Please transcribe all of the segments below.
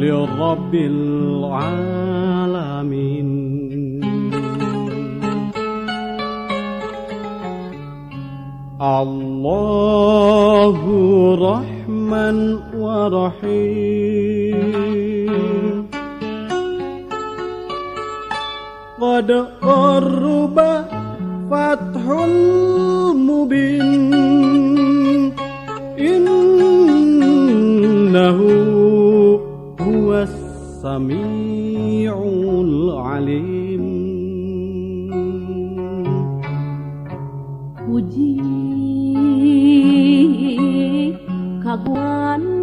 لرب العالمين. الله رحمن ورحيم. قد قرب فتح المبين puji. Kaguan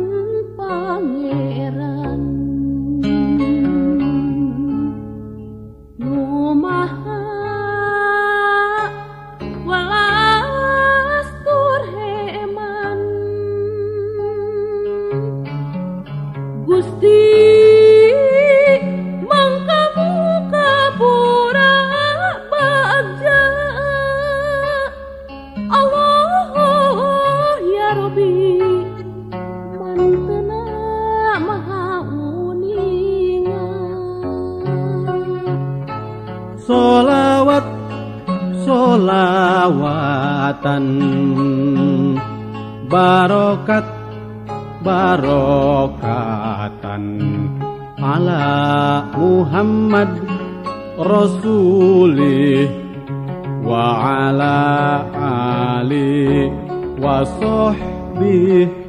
Solawat solawatan Barokat barokatan. Ala Muhammad Rasulih Wa ala ali wa sahbih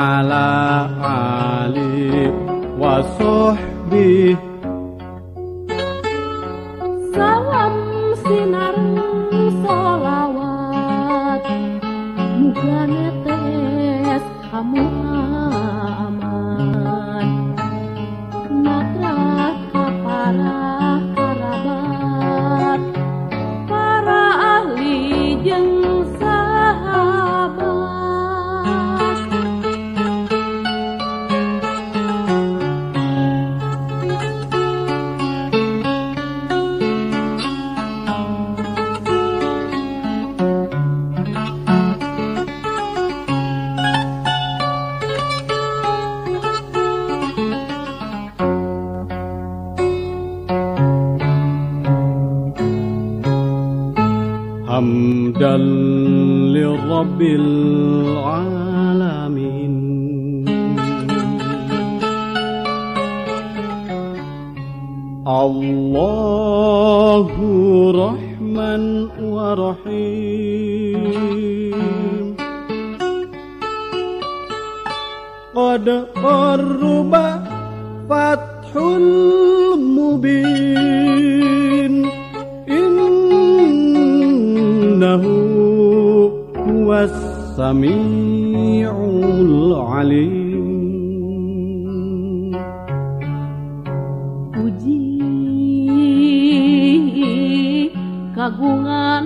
Ala ali wa sahbih Salam sinar solawat Muga netes ka لرب العالمين. الله رحمن ورحيم. قد قرب فتح المبين. السميع العليم Puji kagungan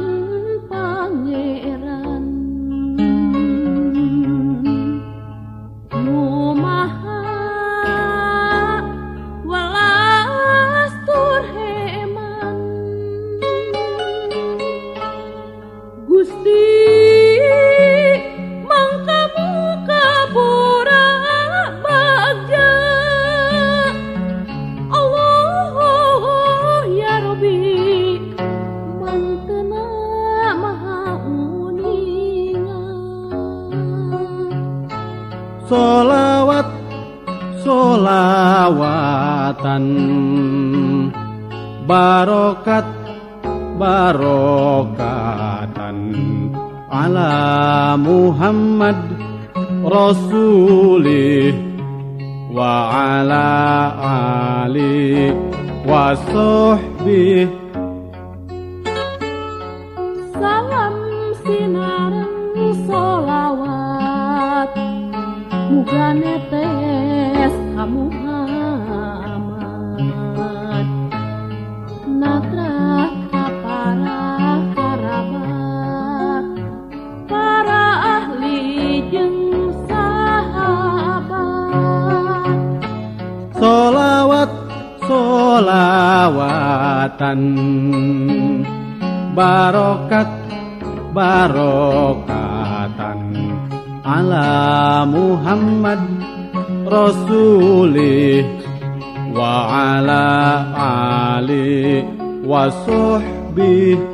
Solawat solawatan. Barokat barokatan. Ala Muhammad Rasulih Wa ala ali wa sahbihi uga netes kamu amat natra para karabat. Para ahli jeng sahabat. Solawat solawatan. Barokat barokat ala Muhammad Rasulih wa ala ali wa sahbihi